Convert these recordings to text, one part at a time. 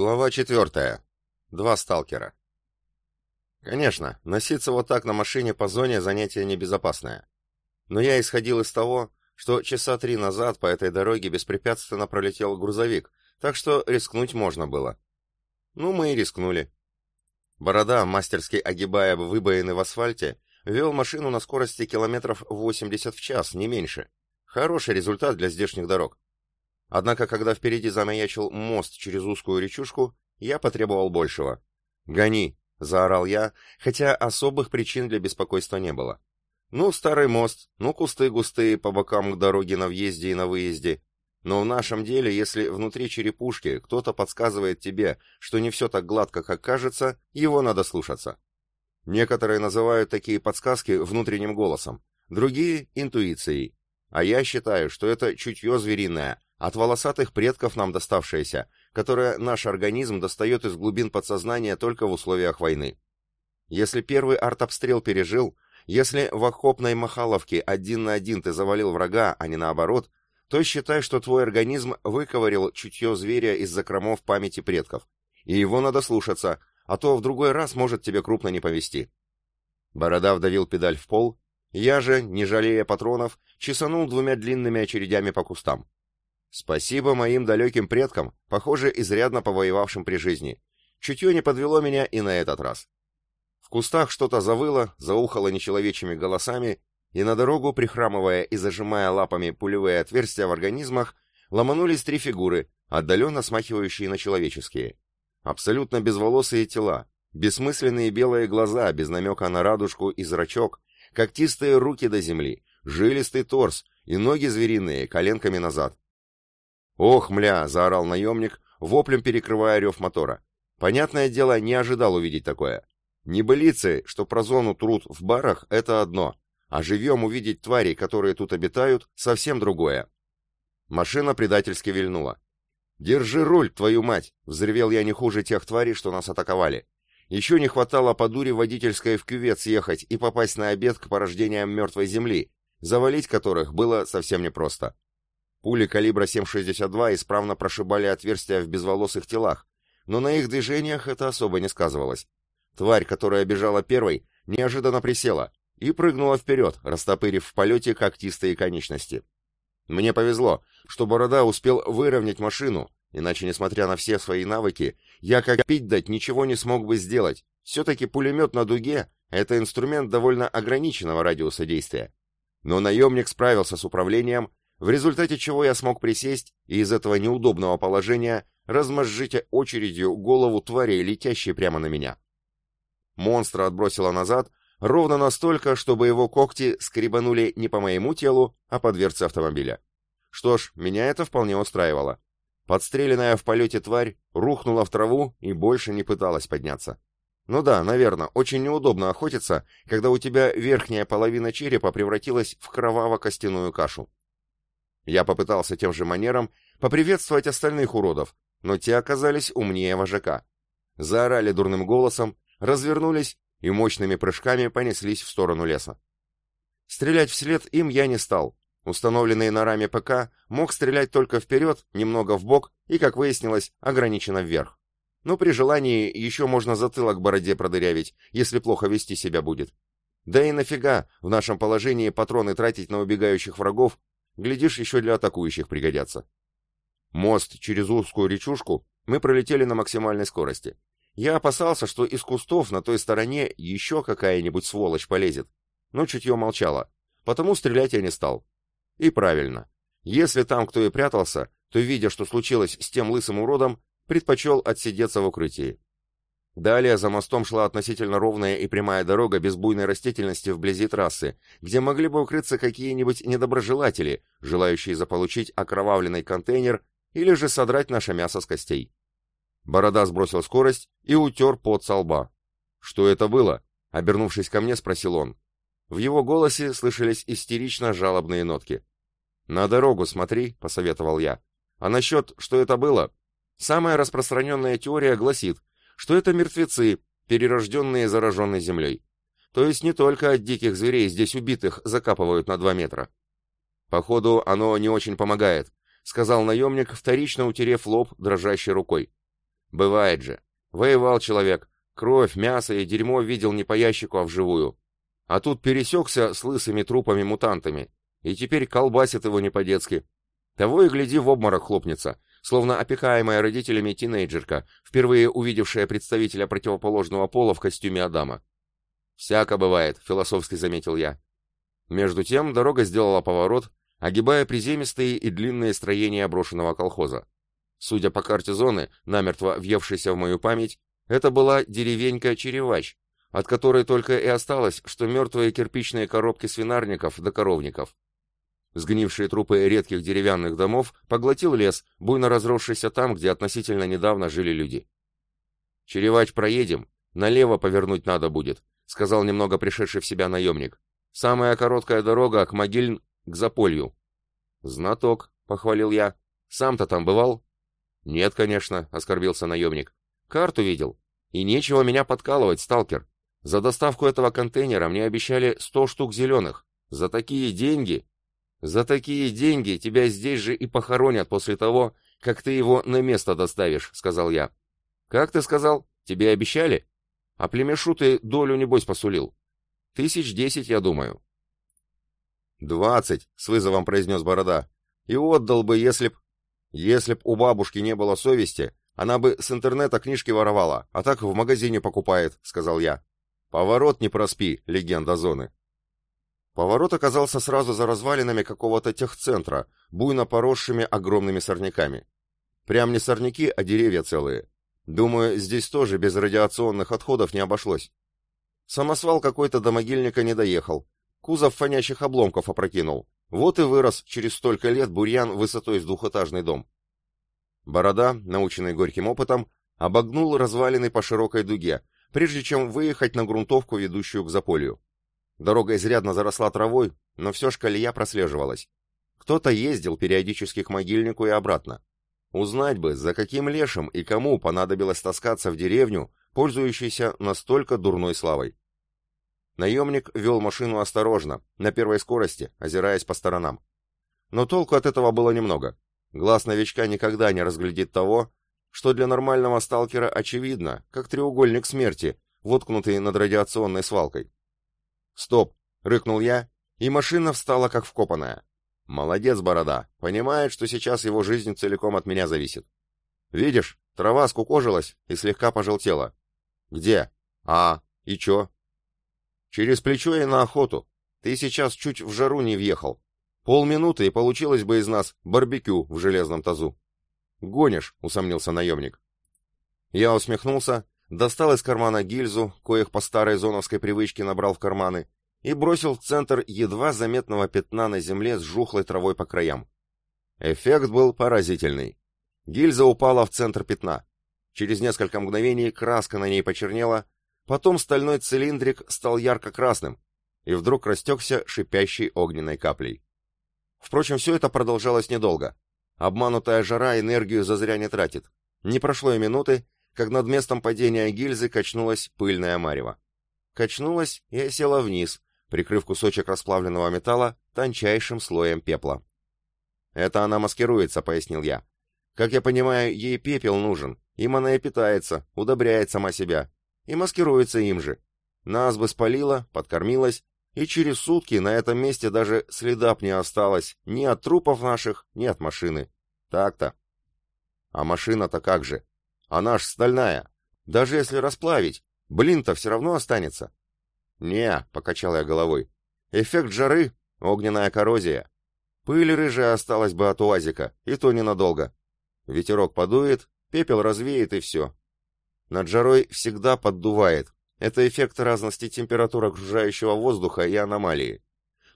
Глава четвертая. Два сталкера. Конечно, носиться вот так на машине по зоне занятие небезопасное. Но я исходил из того, что часа три назад по этой дороге беспрепятственно пролетел грузовик, так что рискнуть можно было. Ну, мы и рискнули. Борода, мастерски огибая выбоины в асфальте, вел машину на скорости километров 80 в час, не меньше. Хороший результат для здешних дорог. Однако, когда впереди замаячил мост через узкую речушку, я потребовал большего. «Гони!» — заорал я, хотя особых причин для беспокойства не было. Ну, старый мост, ну, кусты густые по бокам к дороге на въезде и на выезде. Но в нашем деле, если внутри черепушки кто-то подсказывает тебе, что не все так гладко, как кажется, его надо слушаться. Некоторые называют такие подсказки внутренним голосом, другие — интуицией. А я считаю, что это чутье звериное, от волосатых предков нам доставшееся, которое наш организм достает из глубин подсознания только в условиях войны. Если первый артобстрел пережил, если в окопной Махаловке один на один ты завалил врага, а не наоборот, то считай, что твой организм выковырил чутье зверя из закромов памяти предков. И его надо слушаться, а то в другой раз может тебе крупно не повезти. Борода вдавил педаль в пол, я же, не жалея патронов, чесанул двумя длинными очередями по кустам. Спасибо моим далеким предкам, похоже, изрядно повоевавшим при жизни. Чутье не подвело меня и на этот раз. В кустах что-то завыло, заухало нечеловечьими голосами, и на дорогу, прихрамывая и зажимая лапами пулевые отверстия в организмах, ломанулись три фигуры, отдаленно смахивающие на человеческие. Абсолютно безволосые тела, бессмысленные белые глаза без намека на радужку и зрачок, когтистые руки до земли, жилистый торс и ноги звериные, коленками назад. «Ох, мля!» — заорал наемник, воплем перекрывая рев мотора. Понятное дело, не ожидал увидеть такое. Небылицы, что про зону труд в барах, это одно, а живьем увидеть тварей, которые тут обитают, совсем другое. Машина предательски вильнула. «Держи руль, твою мать!» — взревел я не хуже тех тварей, что нас атаковали. Еще не хватало по дуре водительской в кювет съехать и попасть на обед к порождениям мертвой земли, завалить которых было совсем непросто. Пули калибра 7,62 исправно прошибали отверстия в безволосых телах, но на их движениях это особо не сказывалось. Тварь, которая бежала первой, неожиданно присела и прыгнула вперед, растопырив в полете когтистые конечности. Мне повезло, что Борода успел выровнять машину, иначе, несмотря на все свои навыки, я как пить дать ничего не смог бы сделать. Все-таки пулемет на дуге — это инструмент довольно ограниченного радиуса действия. Но наемник справился с управлением в результате чего я смог присесть и из этого неудобного положения размозжить очередью голову твари, летящей прямо на меня. Монстра отбросило назад, ровно настолько, чтобы его когти скребанули не по моему телу, а по дверце автомобиля. Что ж, меня это вполне устраивало. Подстреленная в полете тварь рухнула в траву и больше не пыталась подняться. Ну да, наверное, очень неудобно охотиться, когда у тебя верхняя половина черепа превратилась в кроваво-костяную кашу. Я попытался тем же манером поприветствовать остальных уродов, но те оказались умнее вожака. Заорали дурным голосом, развернулись и мощными прыжками понеслись в сторону леса. Стрелять вслед им я не стал. Установленный на раме ПК мог стрелять только вперед, немного в бок и, как выяснилось, ограниченно вверх. Но при желании еще можно затылок бороде продырявить, если плохо вести себя будет. Да и нафига в нашем положении патроны тратить на убегающих врагов, Глядишь, еще для атакующих пригодятся. Мост через узкую речушку мы пролетели на максимальной скорости. Я опасался, что из кустов на той стороне еще какая-нибудь сволочь полезет. Но чутье молчало, потому стрелять я не стал. И правильно. Если там кто и прятался, то, видя, что случилось с тем лысым уродом, предпочел отсидеться в укрытии. Далее за мостом шла относительно ровная и прямая дорога без буйной растительности вблизи трассы, где могли бы укрыться какие-нибудь недоброжелатели, желающие заполучить окровавленный контейнер или же содрать наше мясо с костей. Борода сбросил скорость и утер пот со лба. «Что это было?» — обернувшись ко мне, спросил он. В его голосе слышались истерично жалобные нотки. «На дорогу смотри», — посоветовал я. «А насчет, что это было?» Самая распространенная теория гласит, что это мертвецы, перерожденные зараженной землей. То есть не только от диких зверей здесь убитых закапывают на два метра. Походу, оно не очень помогает, сказал наемник, вторично утерев лоб дрожащей рукой. Бывает же. Воевал человек. Кровь, мясо и дерьмо видел не по ящику, а вживую. А тут пересекся с лысыми трупами-мутантами. И теперь колбасит его не по-детски. Того и гляди, в обморок хлопнется, словно опекаемая родителями тинейджерка, впервые увидевшая представителя противоположного пола в костюме Адама. «Всяко бывает», — философски заметил я. Между тем дорога сделала поворот, огибая приземистые и длинные строения брошенного колхоза. Судя по карте зоны, намертво въевшейся в мою память, это была деревенька Черевач, от которой только и осталось, что мертвые кирпичные коробки свинарников да коровников. Сгнившие трупы редких деревянных домов поглотил лес, буйно разросшийся там, где относительно недавно жили люди. «Черевач проедем, налево повернуть надо будет», — сказал немного пришедший в себя наемник. «Самая короткая дорога к могиль к Заполью». «Знаток», — похвалил я. «Сам-то там бывал?» «Нет, конечно», — оскорбился наемник. «Карту видел. И нечего меня подкалывать, сталкер. За доставку этого контейнера мне обещали сто штук зеленых. За такие деньги...» «За такие деньги тебя здесь же и похоронят после того, как ты его на место доставишь», — сказал я. «Как ты сказал? Тебе обещали? А племешу ты долю, небось, посулил. Тысяч десять, я думаю». «Двадцать», — с вызовом произнес Борода. «И отдал бы, если б...» «Если б у бабушки не было совести, она бы с интернета книжки воровала, а так в магазине покупает», — сказал я. «Поворот не проспи, легенда зоны». Поворот оказался сразу за развалинами какого-то техцентра, буйно поросшими огромными сорняками. Прям не сорняки, а деревья целые. Думаю, здесь тоже без радиационных отходов не обошлось. Самосвал какой-то до могильника не доехал, Кузов фонящих обломков опрокинул. Вот и вырос через столько лет бурьян высотой с двухэтажный дом. Борода, наученный горьким опытом, обогнул развалины по широкой дуге, прежде чем выехать на грунтовку, ведущую к заполью. Дорога изрядно заросла травой, но все ж колея прослеживалась. Кто-то ездил периодически к могильнику и обратно. Узнать бы, за каким лешим и кому понадобилось таскаться в деревню, пользующейся настолько дурной славой. Наемник вел машину осторожно, на первой скорости, озираясь по сторонам. Но толку от этого было немного. Глаз новичка никогда не разглядит того, что для нормального сталкера очевидно, как треугольник смерти, воткнутый над радиационной свалкой. «Стоп!» — рыкнул я, и машина встала как вкопанная. «Молодец, Борода, понимает, что сейчас его жизнь целиком от меня зависит. Видишь, трава скукожилась и слегка пожелтела. Где? А, и чё? Через плечо и на охоту. Ты сейчас чуть в жару не въехал. Полминуты, и получилось бы из нас барбекю в железном тазу. Гонишь, усомнился наемник. Я усмехнулся, достал из кармана гильзу, коих по старой зоновской привычке набрал в карманы, и бросил в центр едва заметного пятна на земле с жухлой травой по краям. Эффект был поразительный. Гильза упала в центр пятна. Через несколько мгновений краска на ней почернела, Потом стальной цилиндрик стал ярко-красным и вдруг растекся шипящей огненной каплей. Впрочем, все это продолжалось недолго. Обманутая жара энергию зазря не тратит. Не прошло и минуты, как над местом падения гильзы качнулась пыльная марево. Качнулась и осела вниз, прикрыв кусочек расплавленного металла тончайшим слоем пепла. «Это она маскируется», — пояснил я. «Как я понимаю, ей пепел нужен, им она и питается, удобряет сама себя и маскируется им же. Нас бы спалило, подкормилось, и через сутки на этом месте даже следа б не осталось ни от трупов наших, ни от машины. Так-то. А машина-то как же? Она ж стальная. Даже если расплавить, блин-то все равно останется. Не, покачал я головой. Эффект жары, огненная коррозия. Пыль рыжая осталась бы от уазика, и то ненадолго. Ветерок подует, пепел развеет и все. Над жарой всегда поддувает. Это эффект разности температур окружающего воздуха и аномалии.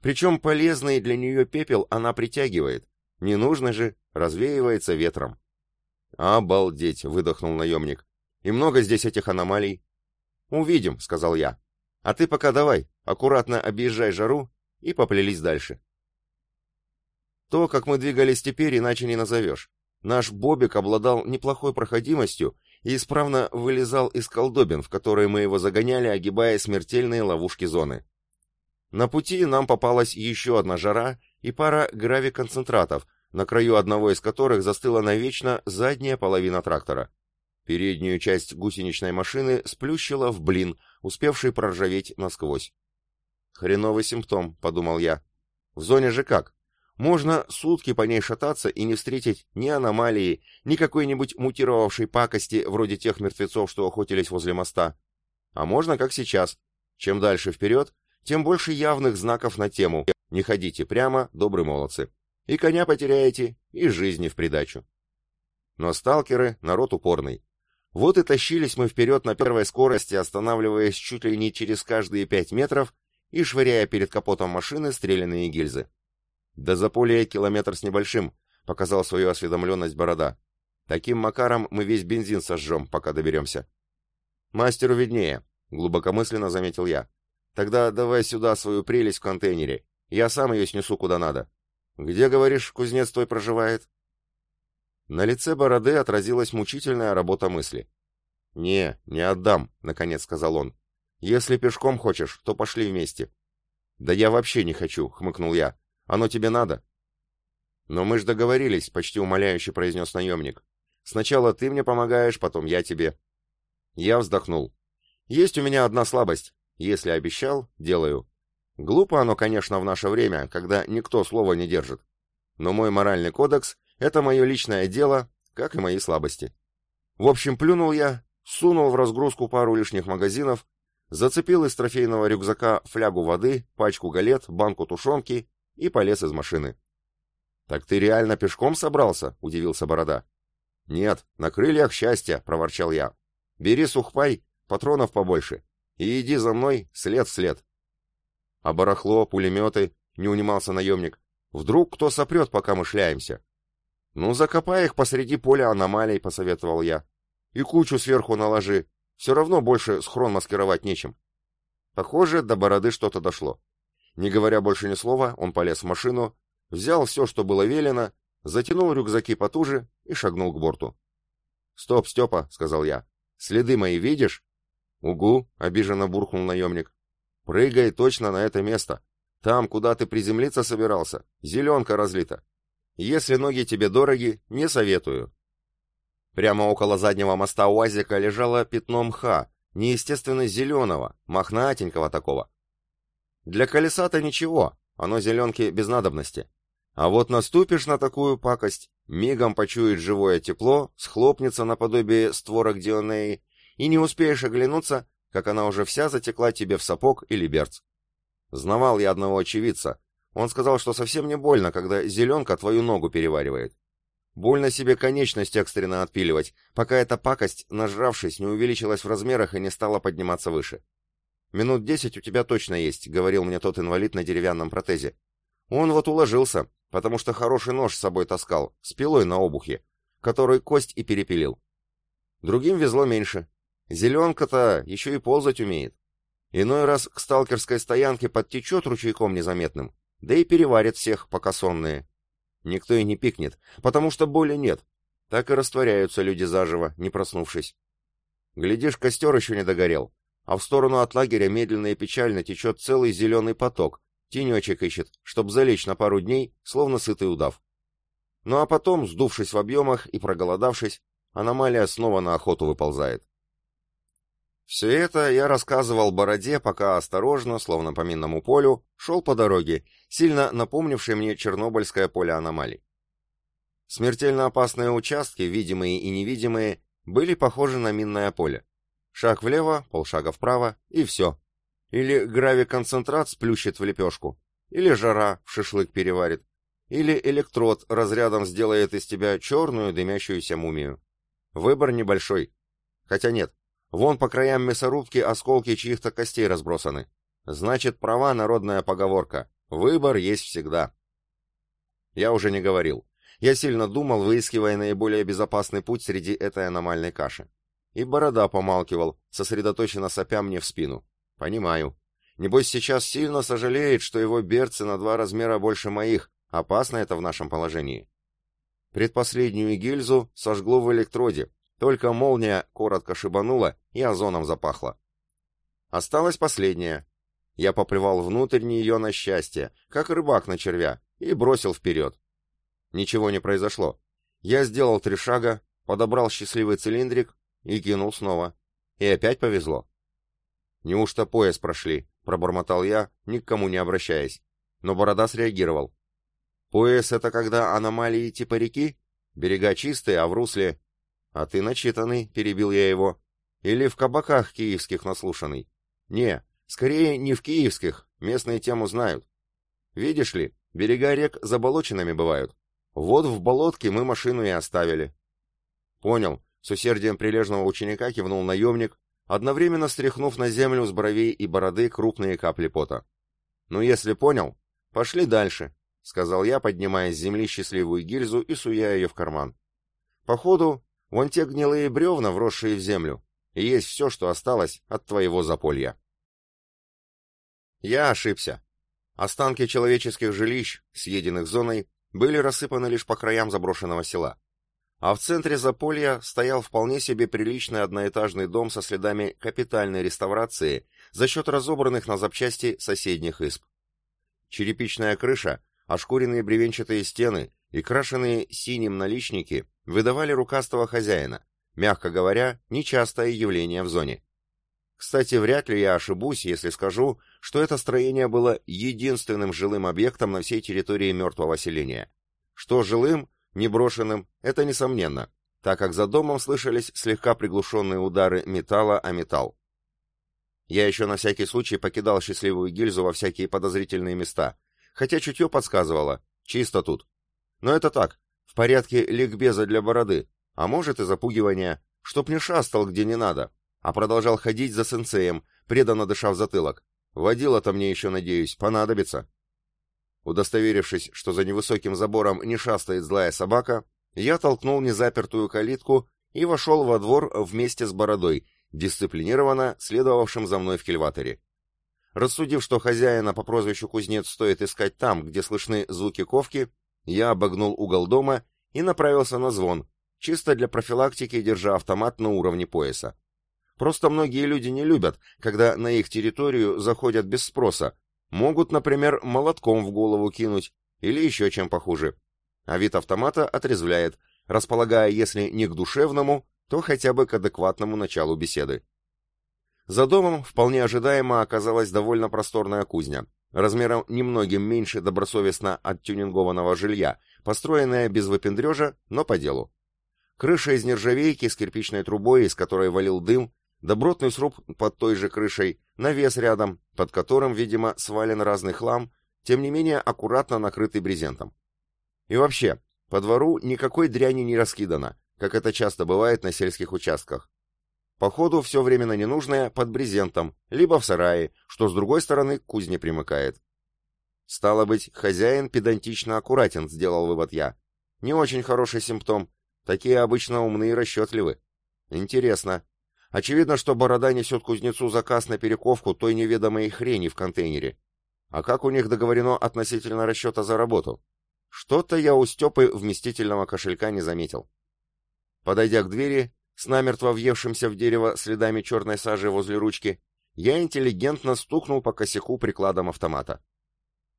Причем полезный для нее пепел она притягивает. Не нужно же, развеивается ветром. «Обалдеть!» — выдохнул наемник. «И много здесь этих аномалий?» «Увидим», — сказал я. «А ты пока давай, аккуратно объезжай жару и поплелись дальше». То, как мы двигались теперь, иначе не назовешь. Наш Бобик обладал неплохой проходимостью и исправно вылезал из колдобин, в которые мы его загоняли, огибая смертельные ловушки зоны. На пути нам попалась еще одна жара и пара гравиконцентратов, на краю одного из которых застыла навечно задняя половина трактора. Переднюю часть гусеничной машины сплющило в блин, успевший проржаветь насквозь. «Хреновый симптом», — подумал я. «В зоне же как? Можно сутки по ней шататься и не встретить ни аномалии, ни какой-нибудь мутировавшей пакости, вроде тех мертвецов, что охотились возле моста. А можно, как сейчас. Чем дальше вперед, тем больше явных знаков на тему «Не ходите прямо, добрые молодцы». И коня потеряете, и жизни в придачу. Но сталкеры — народ упорный. Вот и тащились мы вперед на первой скорости, останавливаясь чуть ли не через каждые пять метров и швыряя перед капотом машины стрелянные гильзы. «Да за поле километр с небольшим», — показал свою осведомленность Борода. «Таким макаром мы весь бензин сожжем, пока доберемся». «Мастеру виднее», — глубокомысленно заметил я. «Тогда давай сюда свою прелесть в контейнере. Я сам ее снесу куда надо». «Где, говоришь, кузнец твой проживает?» На лице Бороды отразилась мучительная работа мысли. «Не, не отдам», — наконец сказал он. «Если пешком хочешь, то пошли вместе». «Да я вообще не хочу», — хмыкнул я. «Оно тебе надо?» «Но мы ж договорились», — почти умоляюще произнес наемник. «Сначала ты мне помогаешь, потом я тебе». Я вздохнул. «Есть у меня одна слабость. Если обещал, делаю. Глупо оно, конечно, в наше время, когда никто слова не держит. Но мой моральный кодекс — это мое личное дело, как и мои слабости. В общем, плюнул я, сунул в разгрузку пару лишних магазинов, зацепил из трофейного рюкзака флягу воды, пачку галет, банку тушенки и полез из машины. «Так ты реально пешком собрался?» — удивился Борода. «Нет, на крыльях счастья!» — проворчал я. «Бери сухпай, патронов побольше, и иди за мной след в след». «А барахло, пулеметы?» — не унимался наемник. «Вдруг кто сопрет, пока мы шляемся?» «Ну, закопай их посреди поля аномалий», — посоветовал я. «И кучу сверху наложи. Все равно больше схрон маскировать нечем». Похоже, до бороды что-то дошло. Не говоря больше ни слова, он полез в машину, взял все, что было велено, затянул рюкзаки потуже и шагнул к борту. «Стоп, Степа», — сказал я. «Следы мои видишь?» «Угу», — обиженно буркнул наемник. «Прыгай точно на это место. Там, куда ты приземлиться собирался, зеленка разлита. Если ноги тебе дороги, не советую. Прямо около заднего моста УАЗика лежало пятно мха, неестественно зеленого, мохнатенького такого. Для колеса-то ничего, оно зеленки без надобности. А вот наступишь на такую пакость, мигом почует живое тепло, схлопнется наподобие створок Дионеи, и не успеешь оглянуться, как она уже вся затекла тебе в сапог или берц. Знавал я одного очевидца, он сказал, что совсем не больно, когда зеленка твою ногу переваривает. Больно себе конечность экстренно отпиливать, пока эта пакость, нажравшись, не увеличилась в размерах и не стала подниматься выше. «Минут десять у тебя точно есть», — говорил мне тот инвалид на деревянном протезе. Он вот уложился, потому что хороший нож с собой таскал, с пилой на обухе, который кость и перепилил. Другим везло меньше. Зеленка-то еще и ползать умеет. Иной раз к сталкерской стоянке подтечет ручейком незаметным, да и переварит всех, пока сонные. Никто и не пикнет, потому что боли нет. Так и растворяются люди заживо, не проснувшись. Глядишь, костер еще не догорел, а в сторону от лагеря медленно и печально течет целый зеленый поток, тенечек ищет, чтоб залечь на пару дней, словно сытый удав. Ну а потом, сдувшись в объемах и проголодавшись, аномалия снова на охоту выползает. Все это я рассказывал Бороде, пока осторожно, словно по минному полю, шел по дороге, сильно напомнившей мне Чернобыльское поле аномалий. Смертельно опасные участки, видимые и невидимые, были похожи на минное поле. Шаг влево, полшага вправо, и все. Или гравиконцентрат сплющит в лепешку, или жара в шашлык переварит, или электрод разрядом сделает из тебя черную дымящуюся мумию. Выбор небольшой. Хотя нет, Вон по краям мясорубки осколки чьих-то костей разбросаны. Значит, права народная поговорка. Выбор есть всегда. Я уже не говорил. Я сильно думал, выискивая наиболее безопасный путь среди этой аномальной каши. И борода помалкивал, сосредоточенно сопя мне в спину. Понимаю. Небось, сейчас сильно сожалеет, что его берцы на два размера больше моих. Опасно это в нашем положении. Предпоследнюю гильзу сожгло в электроде, только молния коротко шибанула и озоном запахло. Осталась последняя. Я поплевал внутрь нее на счастье, как рыбак на червя, и бросил вперед. Ничего не произошло. Я сделал три шага, подобрал счастливый цилиндрик и кинул снова. И опять повезло. «Неужто пояс прошли?» — пробормотал я, ни к кому не обращаясь. Но Борода среагировал. «Пояс — это когда аномалии типа реки? Берега чистые, а в русле...» «А ты начитанный», — перебил я его. «Или в кабаках киевских наслушанный?» «Не, скорее не в киевских, местные тему знают. Видишь ли, берега рек заболоченными бывают. Вот в болотке мы машину и оставили». «Понял», — с усердием прилежного ученика кивнул наемник, одновременно стряхнув на землю с бровей и бороды крупные капли пота. «Ну, если понял, пошли дальше», — сказал я, поднимая с земли счастливую гильзу и суя ее в карман. «Походу, вон те гнилые бревна, вросшие в землю, и есть все, что осталось от твоего заполья». Я ошибся. Останки человеческих жилищ, съеденных зоной, были рассыпаны лишь по краям заброшенного села а в центре Заполья стоял вполне себе приличный одноэтажный дом со следами капитальной реставрации за счет разобранных на запчасти соседних изб. Черепичная крыша, ошкуренные бревенчатые стены и крашеные синим наличники выдавали рукастого хозяина, мягко говоря, нечастое явление в зоне. Кстати, вряд ли я ошибусь, если скажу, что это строение было единственным жилым объектом на всей территории мертвого селения. Что жилым, Неброшенным — это несомненно, так как за домом слышались слегка приглушенные удары металла о металл. Я еще на всякий случай покидал счастливую гильзу во всякие подозрительные места, хотя чутье подсказывало, чисто тут. Но это так, в порядке ликбеза для бороды, а может и запугивания, чтоб не шастал где не надо, а продолжал ходить за сенсеем, преданно дыша в затылок. Водила-то мне еще, надеюсь, понадобится. Удостоверившись, что за невысоким забором не шастает злая собака, я толкнул незапертую калитку и вошел во двор вместе с бородой, дисциплинированно следовавшим за мной в кильваторе. Рассудив, что хозяина по прозвищу Кузнец стоит искать там, где слышны звуки ковки, я обогнул угол дома и направился на звон, чисто для профилактики, держа автомат на уровне пояса. Просто многие люди не любят, когда на их территорию заходят без спроса, Могут, например, молотком в голову кинуть или еще чем похуже. А вид автомата отрезвляет, располагая, если не к душевному, то хотя бы к адекватному началу беседы. За домом вполне ожидаемо оказалась довольно просторная кузня, размером немногим меньше добросовестно оттюнингованного жилья, построенная без выпендрежа, но по делу. Крыша из нержавейки с кирпичной трубой, из которой валил дым, добротный сруб под той же крышей, навес рядом, под которым, видимо, свален разный хлам, тем не менее аккуратно накрытый брезентом. И вообще, по двору никакой дряни не раскидано, как это часто бывает на сельских участках. Походу, все временно ненужное под брезентом, либо в сарае, что с другой стороны к кузне примыкает. Стало быть, хозяин педантично аккуратен, сделал вывод я. Не очень хороший симптом. Такие обычно умные и расчетливы. Интересно, Очевидно, что Борода несет кузнецу заказ на перековку той неведомой хрени в контейнере. А как у них договорено относительно расчета за работу? Что-то я у Степы вместительного кошелька не заметил. Подойдя к двери, с намертво въевшимся в дерево следами черной сажи возле ручки, я интеллигентно стукнул по косяку прикладом автомата.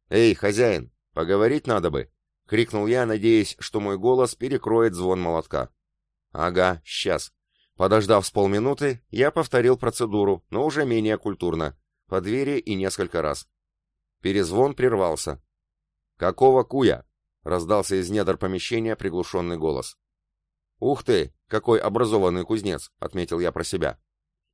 «Эй, хозяин, поговорить надо бы!» — крикнул я, надеясь, что мой голос перекроет звон молотка. «Ага, сейчас», Подождав с полминуты, я повторил процедуру, но уже менее культурно, по двери и несколько раз. Перезвон прервался. «Какого куя?» — раздался из недр помещения приглушенный голос. «Ух ты, какой образованный кузнец!» — отметил я про себя.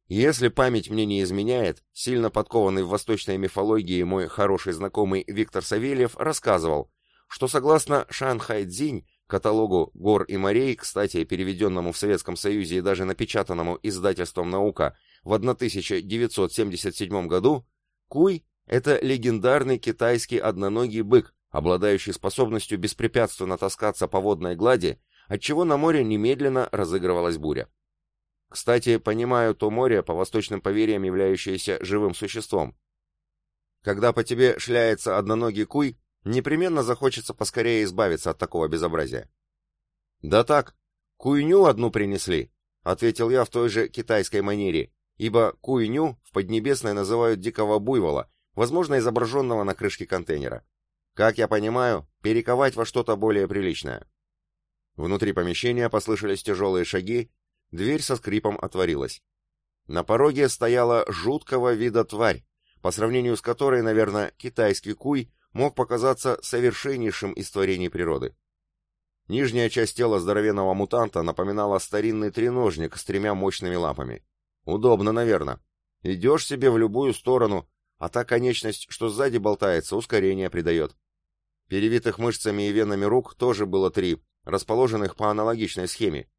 Если память мне не изменяет, сильно подкованный в восточной мифологии мой хороший знакомый Виктор Савельев рассказывал, что согласно Шанхай-Дзинь, Каталогу гор и морей, кстати, переведенному в Советском Союзе и даже напечатанному издательством «Наука» в 1977 году, куй – это легендарный китайский одноногий бык, обладающий способностью беспрепятственно таскаться по водной глади, отчего на море немедленно разыгрывалась буря. Кстати, понимаю то море, по восточным поверьям являющееся живым существом. Когда по тебе шляется одноногий куй, Непременно захочется поскорее избавиться от такого безобразия. «Да так, куйню одну принесли», — ответил я в той же китайской манере, ибо куйню в Поднебесной называют дикого буйвола, возможно, изображенного на крышке контейнера. Как я понимаю, перековать во что-то более приличное. Внутри помещения послышались тяжелые шаги, дверь со скрипом отворилась. На пороге стояла жуткого вида тварь, по сравнению с которой, наверное, китайский куй мог показаться совершеннейшим из творений природы. Нижняя часть тела здоровенного мутанта напоминала старинный треножник с тремя мощными лапами. Удобно, наверное. Идешь себе в любую сторону, а та конечность, что сзади болтается, ускорение придает. Перевитых мышцами и венами рук тоже было три, расположенных по аналогичной схеме.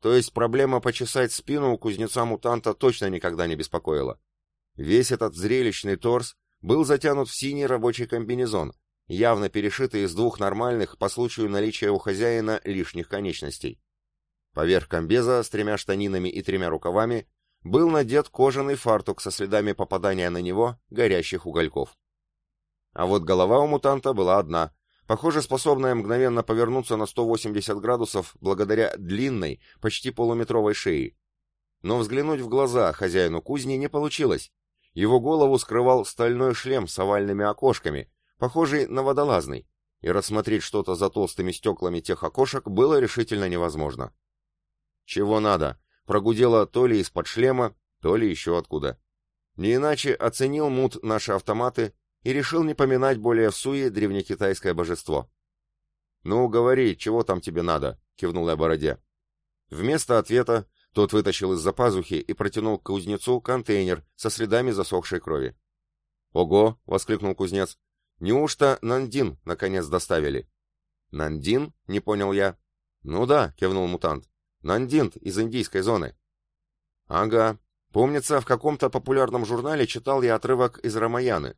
То есть проблема почесать спину у кузнеца-мутанта точно никогда не беспокоила. Весь этот зрелищный торс был затянут в синий рабочий комбинезон, явно перешитый из двух нормальных по случаю наличия у хозяина лишних конечностей. Поверх комбеза с тремя штанинами и тремя рукавами был надет кожаный фартук со следами попадания на него горящих угольков. А вот голова у мутанта была одна, похоже, способная мгновенно повернуться на 180 градусов благодаря длинной, почти полуметровой шее. Но взглянуть в глаза хозяину кузни не получилось. Его голову скрывал стальной шлем с овальными окошками, похожий на водолазный, и рассмотреть что-то за толстыми стеклами тех окошек было решительно невозможно. «Чего надо?» прогудело то ли из-под шлема, то ли еще откуда. Не иначе оценил Мут наши автоматы и решил не поминать более в суе древнекитайское божество. «Ну, говори, чего там тебе надо?» — кивнул я бороде. Вместо ответа тот вытащил из-за пазухи и протянул к кузнецу контейнер со следами засохшей крови. «Ого!» — воскликнул кузнец. «Неужто Нандин, наконец, доставили?» «Нандин?» — не понял я. «Ну да», — кивнул мутант. «Нандин из индийской зоны». «Ага. Помнится, в каком-то популярном журнале читал я отрывок из Рамаяны.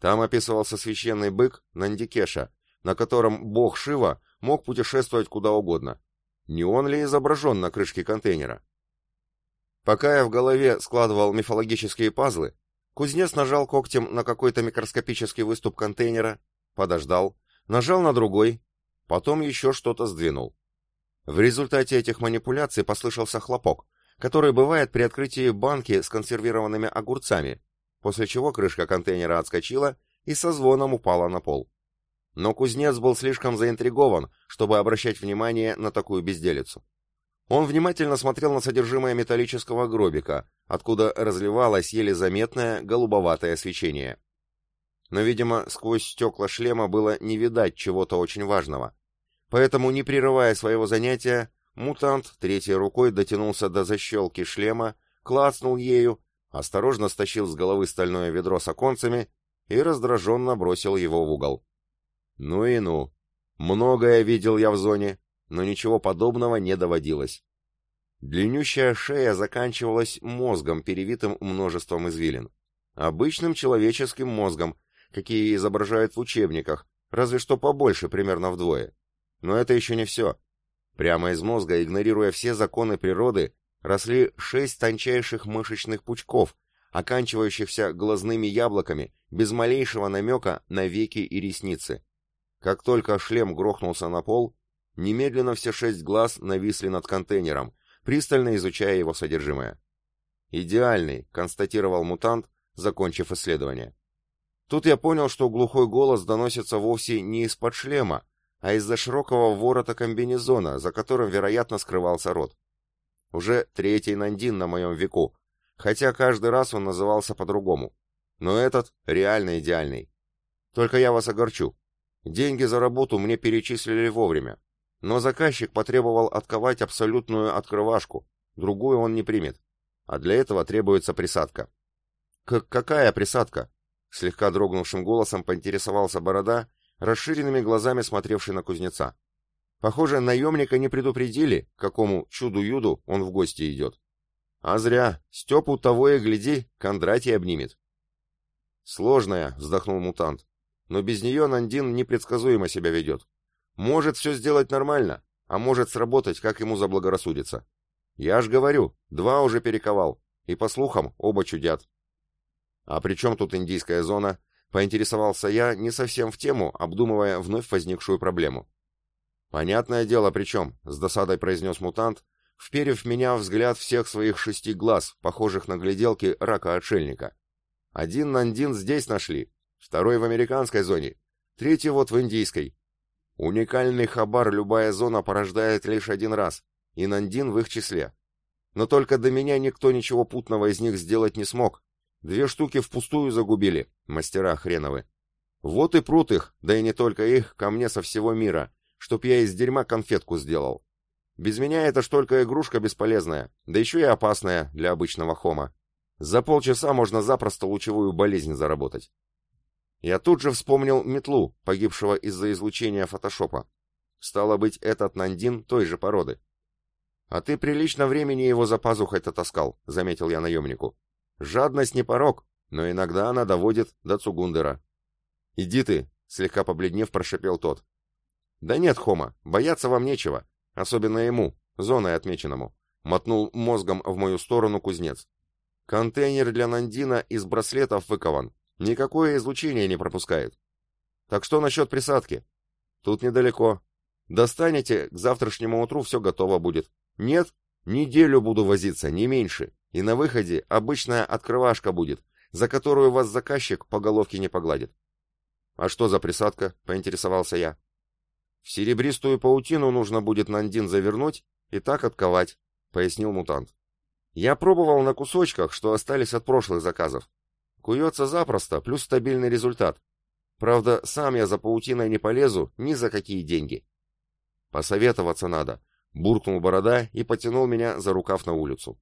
Там описывался священный бык Нандикеша, на котором бог Шива мог путешествовать куда угодно. Не он ли изображен на крышке контейнера? Пока я в голове складывал мифологические пазлы, кузнец нажал когтем на какой-то микроскопический выступ контейнера, подождал, нажал на другой, потом еще что-то сдвинул. В результате этих манипуляций послышался хлопок, который бывает при открытии банки с консервированными огурцами, после чего крышка контейнера отскочила и со звоном упала на пол. Но кузнец был слишком заинтригован, чтобы обращать внимание на такую безделицу. Он внимательно смотрел на содержимое металлического гробика, откуда разливалось еле заметное голубоватое свечение. Но, видимо, сквозь стекла шлема было не видать чего-то очень важного. Поэтому, не прерывая своего занятия, мутант третьей рукой дотянулся до защелки шлема, клацнул ею, осторожно стащил с головы стальное ведро с оконцами и раздраженно бросил его в угол. Ну и ну. Многое видел я в зоне, но ничего подобного не доводилось. Длиннющая шея заканчивалась мозгом, перевитым множеством извилин. Обычным человеческим мозгом, какие изображают в учебниках, разве что побольше, примерно вдвое. Но это еще не все. Прямо из мозга, игнорируя все законы природы, росли шесть тончайших мышечных пучков, оканчивающихся глазными яблоками, без малейшего намека на веки и ресницы. Как только шлем грохнулся на пол, немедленно все шесть глаз нависли над контейнером, пристально изучая его содержимое. «Идеальный», — констатировал мутант, закончив исследование. Тут я понял, что глухой голос доносится вовсе не из-под шлема, а из-за широкого ворота комбинезона, за которым, вероятно, скрывался рот. Уже третий Нандин на моем веку, хотя каждый раз он назывался по-другому. Но этот реально идеальный. Только я вас огорчу. Деньги за работу мне перечислили вовремя, но заказчик потребовал отковать абсолютную открывашку, другую он не примет, а для этого требуется присадка. К какая присадка? Слегка дрогнувшим голосом поинтересовался Борода, расширенными глазами смотревший на кузнеца. Похоже, наемника не предупредили, к какому чуду-юду он в гости идет. А зря, Степу того и гляди, Кондратий обнимет. «Сложная», — вздохнул мутант но без нее Нандин непредсказуемо себя ведет. Может все сделать нормально, а может сработать, как ему заблагорассудится. Я ж говорю, два уже перековал, и по слухам оба чудят. А при чем тут индийская зона? Поинтересовался я не совсем в тему, обдумывая вновь возникшую проблему. Понятное дело, при чем, с досадой произнес мутант, вперев в меня взгляд всех своих шести глаз, похожих на гляделки рака-отшельника. Один Нандин здесь нашли, второй в американской зоне, третий вот в индийской. Уникальный хабар любая зона порождает лишь один раз, и Нандин в их числе. Но только до меня никто ничего путного из них сделать не смог. Две штуки впустую загубили, мастера хреновы. Вот и прут их, да и не только их, ко мне со всего мира, чтоб я из дерьма конфетку сделал. Без меня это ж только игрушка бесполезная, да еще и опасная для обычного хома. За полчаса можно запросто лучевую болезнь заработать. Я тут же вспомнил метлу, погибшего из-за излучения фотошопа. Стало быть, этот Нандин той же породы. «А ты прилично времени его за пазухой-то таскал», — заметил я наемнику. «Жадность не порог, но иногда она доводит до Цугундера». «Иди ты», — слегка побледнев, прошепел тот. «Да нет, Хома, бояться вам нечего, особенно ему, зоной отмеченному», — мотнул мозгом в мою сторону кузнец. «Контейнер для Нандина из браслетов выкован, никакое излучение не пропускает. Так что насчет присадки? Тут недалеко. Достанете, к завтрашнему утру все готово будет. Нет, неделю буду возиться, не меньше, и на выходе обычная открывашка будет, за которую вас заказчик по головке не погладит. А что за присадка? поинтересовался я. В серебристую паутину нужно будет нандин завернуть и так отковать, пояснил мутант. Я пробовал на кусочках, что остались от прошлых заказов. Куется запросто, плюс стабильный результат. Правда, сам я за паутиной не полезу ни за какие деньги. Посоветоваться надо, буркнул борода и потянул меня за рукав на улицу.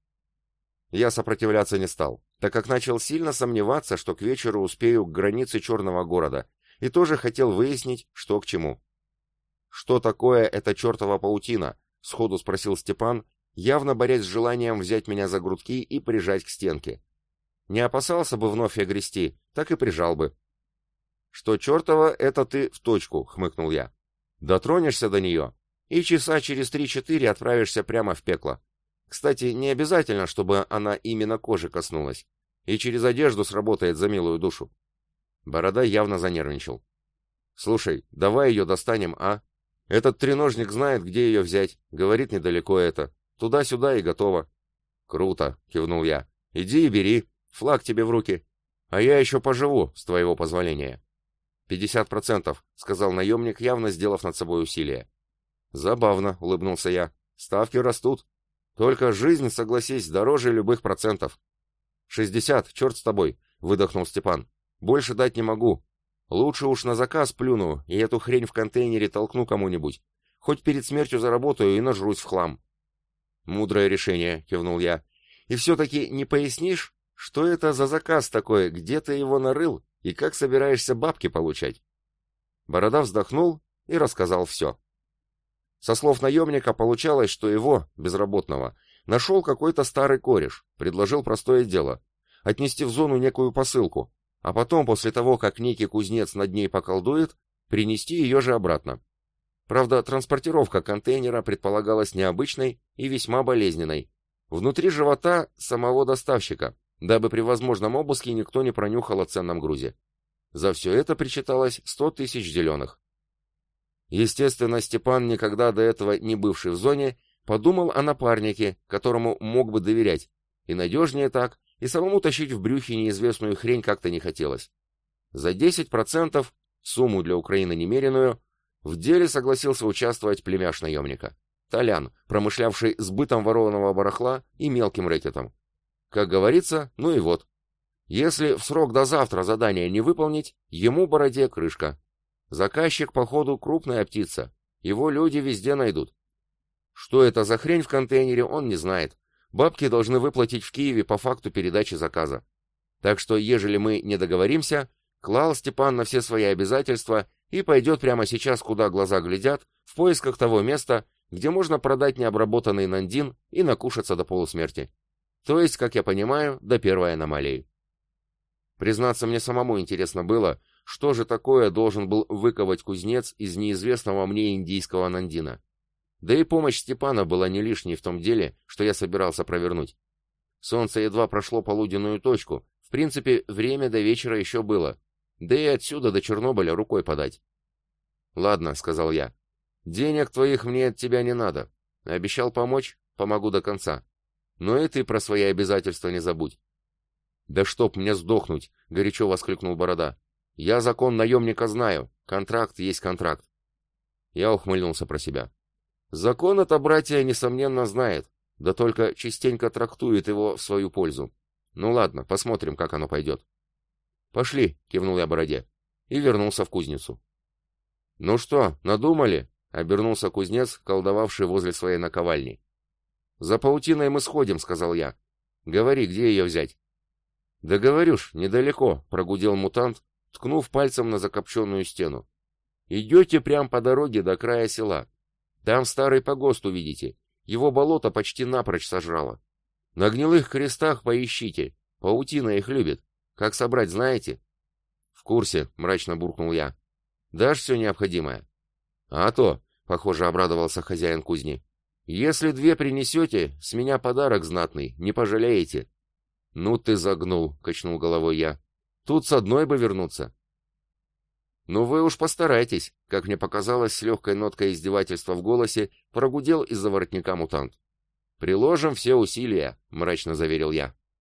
Я сопротивляться не стал, так как начал сильно сомневаться, что к вечеру успею к границе черного города, и тоже хотел выяснить, что к чему. «Что такое эта чертова паутина?» — сходу спросил Степан, явно борясь с желанием взять меня за грудки и прижать к стенке. Не опасался бы вновь огрести, так и прижал бы. «Что чертова, это ты в точку», — хмыкнул я. «Дотронешься до нее, и часа через три-четыре отправишься прямо в пекло. Кстати, не обязательно, чтобы она именно кожи коснулась, и через одежду сработает за милую душу. Борода явно занервничал. «Слушай, давай ее достанем, а? Этот треножник знает, где ее взять, говорит, недалеко это. Туда-сюда и готово». «Круто», — кивнул я. «Иди и бери, флаг тебе в руки. А я еще поживу, с твоего позволения». «Пятьдесят процентов», — сказал наемник, явно сделав над собой усилие. Забавно, улыбнулся я. Ставки растут. Только жизнь, согласись, дороже любых процентов. Шестьдесят, черт с тобой, выдохнул Степан. Больше дать не могу. Лучше уж на заказ плюну и эту хрень в контейнере толкну кому-нибудь. Хоть перед смертью заработаю и нажрусь в хлам. Мудрое решение, кивнул я. И все-таки не пояснишь, что это за заказ такой, где ты его нарыл и как собираешься бабки получать? Борода вздохнул и рассказал все. Со слов наемника получалось, что его, безработного, нашел какой-то старый кореш, предложил простое дело — отнести в зону некую посылку, а потом, после того, как некий кузнец над ней поколдует, принести ее же обратно. Правда, транспортировка контейнера предполагалась необычной и весьма болезненной. Внутри живота самого доставщика, дабы при возможном обыске никто не пронюхал о ценном грузе. За все это причиталось 100 тысяч зеленых. Естественно, Степан, никогда до этого не бывший в зоне, подумал о напарнике, которому мог бы доверять, и надежнее так, и самому тащить в брюхе неизвестную хрень как-то не хотелось. За 10%, сумму для Украины немеренную, в деле согласился участвовать племяш наемника. Толян, промышлявший сбытом ворованного барахла и мелким рэкетом. Как говорится, ну и вот. Если в срок до завтра задание не выполнить, ему бороде крышка. Заказчик, походу, крупная птица. Его люди везде найдут. Что это за хрень в контейнере, он не знает. Бабки должны выплатить в Киеве по факту передачи заказа. Так что, ежели мы не договоримся, клал Степан на все свои обязательства и пойдет прямо сейчас, куда глаза глядят, в поисках того места, где можно продать необработанный нандин и накушаться до полусмерти. То есть, как я понимаю, до первой аномалии. Признаться, мне самому интересно было, что же такое должен был выковать кузнец из неизвестного мне индийского Нандина? Да и помощь Степана была не лишней в том деле, что я собирался провернуть. Солнце едва прошло полуденную точку, в принципе, время до вечера еще было, да и отсюда до Чернобыля рукой подать. «Ладно», — сказал я, — «денег твоих мне от тебя не надо. Обещал помочь, помогу до конца. Но и ты про свои обязательства не забудь». «Да чтоб мне сдохнуть!» — горячо воскликнул Борода. Я закон наемника знаю. Контракт есть контракт. Я ухмыльнулся про себя. Закон это, братья, несомненно знает. да только частенько трактует его в свою пользу. Ну ладно, посмотрим, как оно пойдет. «Пошли», — кивнул я бороде, и вернулся в кузницу. «Ну что, надумали?» — обернулся кузнец, колдовавший возле своей наковальни. «За паутиной мы сходим», — сказал я. «Говори, где ее взять?» «Да говорю недалеко», — прогудел мутант, ткнув пальцем на закопченную стену. «Идете прямо по дороге до края села. Там старый погост увидите. Его болото почти напрочь сожрало. На гнилых крестах поищите. Паутина их любит. Как собрать, знаете?» «В курсе», — мрачно буркнул я. «Дашь все необходимое?» «А то», — похоже, обрадовался хозяин кузни. «Если две принесете, с меня подарок знатный, не пожалеете». «Ну ты загнул», — качнул головой я. «Тут с одной бы вернуться». «Ну вы уж постарайтесь», — как мне показалось, с легкой ноткой издевательства в голосе, прогудел из-за воротника мутант. «Приложим все усилия», — мрачно заверил я.